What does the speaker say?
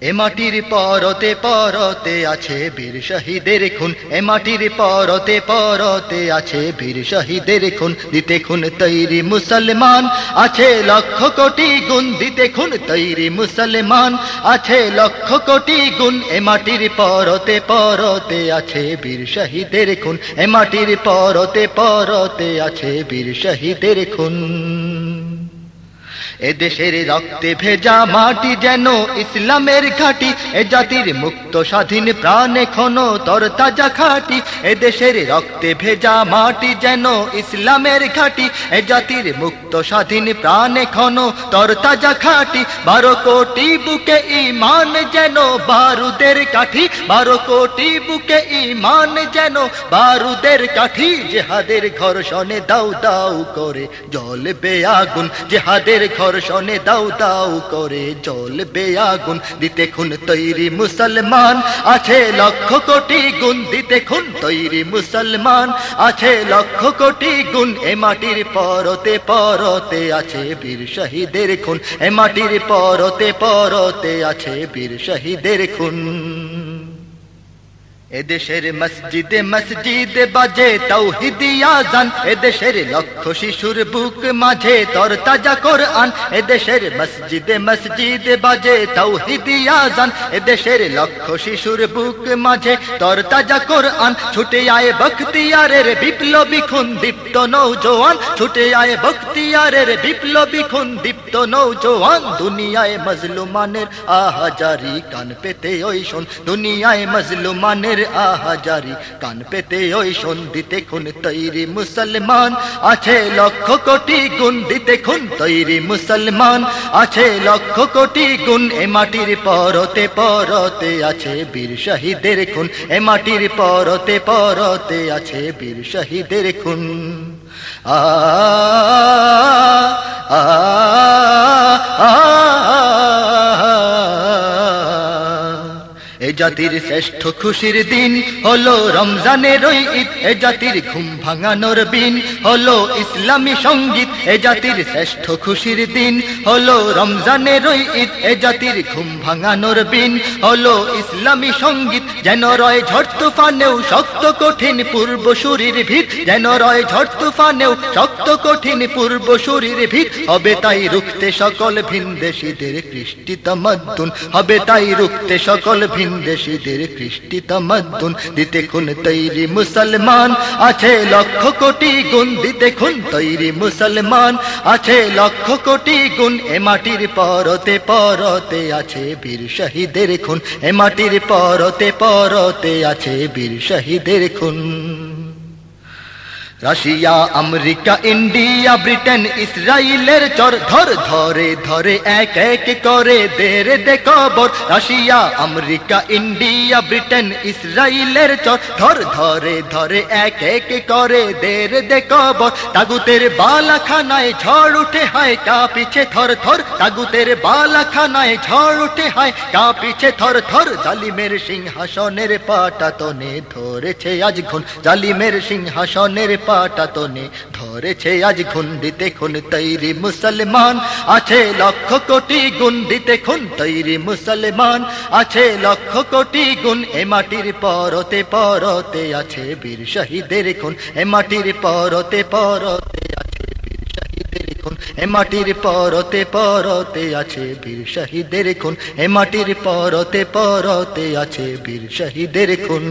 এ মাটির পরতে পরতে আছে বীর শহীদের খুন। এ মাটির পরতে পরতে আছে বীর শহীদের খুন। দিতে খুন তৈরি মুসলমান, আছে লক্ষ কোটি গুণ। দিতে খুন তৈরি মুসলমান, আছে লক্ষ কোটি গুণ। এ মাটির পরতে পরতে আছে বীর শহীদের খুন। এ মাটির পরতে পরতে আছে বীর শহীদের খুন। এদেশের রক্তে ভেজা মাটি যেন ইসলামের ঘাটি, এ জাতির মুক্ত স্বাধীন প্রাণে খন তরতাজা খাটি এদেশের রক্তে ভেজা মাটি যেন ইসলামের ঘাটি, এ জাতির মুক্ত স্বাধীন প্রাণে খন তরতাজা খাটি, বারো কোটি বুকে ইমান যেন বারুদের কাঠি, বারো কোটি বুকে ইমান যেন বারুদের কাঠি, জেহাদের ঘর্ষণে দাউ দাউ করে জ্বলবে আগুন, জেহাদের ঘর্ষণে দাউ দাউ করে জ্বলবে আগুন। দিতে খুন তৈরি মুসলমান, আছে লক্ষ কোটি গুণ। দিতে খুন তৈরি মুসলমান, আছে লক্ষ কোটি গুণ। এ মাটির পরতে পরতে আছে বীর শহীদের খুন। এ মাটির পরতে পরতে আছে বীর শহীদের খুন। এদেশের মসজিদে মসজিদে বাজে তৌহিদিয়া জান এদেশের লক্ষ শিশুর বুক মাঝে তর তাজা কোরআন এদেশের মসজিদে মসজিদে বাজে তৌহিদিয়া জান এদেশের লক্ষ শিশুর বুক মাঝে তর তাজা কোরআন। ছুটে আয় বখতিয়ারের বিপ্লবী খুন দীপ্ত নৌজওয়ান ছুটে আয় বখতিয়ারের বিপ্লবী খুন দীপ্ত নৌজওয়ান দুনিয়ায় মজলুমানের আহাজারি কান পেতে ওই শোন। দুনিয়ায় মজলুমানের আহাজারি কান পেতে ওই সন্ধিতে খুন তৈরি মুসলমান, আছে লক্ষ কোটি গুণ। দিতে খুন তৈরি মুসলমান, আছে লক্ষ কোটি গুণ। এ মাটির পরতে পরতে আছে বীর শহীদের খুন। এ মাটির পরতে পরতে আছে বীর শহীদের খুন। আ জাতির শ্রেষ্ঠ খুশির দিন হলো রমজানের ওই ঈদ, এ জাতির ঘুম ভাঙানোর বিন হলো ইসলামী সংগীত, এ জাতির শ্রেষ্ঠ খুশির দিন হলো রমজানের ওই ঈদ, এ জাতির ঘুম ভাঙানোর বিন হলো ইসলামী সংগীত। যেন রয় ঝড় তুফানেও শক্ত কঠিন পূর্ব শরীর ভিত, যেন রয় ঝড় তুফানেও শক্ত কঠিন পূর্ব শরীর ভিত। হবে তাই রুখতে সকল ভিনদেশীদের কৃষ্টি তমদ্দুন, হবে তাই রুখতে সকল ভিনদেশীদের কৃষ্টি তমদ্দুন, দিতে খুন তৈরি মুসলমান। আছে লক্ষ কোটি গুণ, দিতে খুন তৈরি মুসলমান। আছে লক্ষ কোটি গুণ, এ মাটির পরতে পরতে আছে বীর শহীদের খুন। এ মাটির পরতে পরতে আছে বীর শহীদের খুন। রাশিয়া, আমেরিকা, ইন্ডিয়া, ব্রিটেন ইসরায়েলের চর, ধর, ধরে ধরে, এক এক করে, দের, দে কবর। রাশিয়া, আমেরিকা, ইন্ডিয়া, ব্রিটেন ইসরায়েলের চর, ধর, ধরে ধরে, এক এক করে, দের, দে কবর। তাগুতের বালাখানায় ঝড় উঠে হয় কা পিছে থর থর। তাগুতের বালাখানায় ঝড় উঠে হয় কা পিছে থর থর। জালিমের সিংহাসনের পাটাতনে ধরেছে আজ ঘুন জালিমের সিংহাসনের পাটাতনে ধরেছে আজ খুন্দিতে খুন তৈরি মুসলমান। আছে লক্ষ কোটি গুণ দিতে খুন তৈরি মুসলমান। আছে লক্ষ কোটি গুণ এ মাটির পরতে পরতে আছে বীর শহীদের খুন। এ মাটির পরতে পরতে আছে বীর শহীদের খুন। এ মাটির পরতে পরতে আছে বীর শহীদের খুন। এ মাটির পরতে পরতে আছে বীর শহীদের খুন।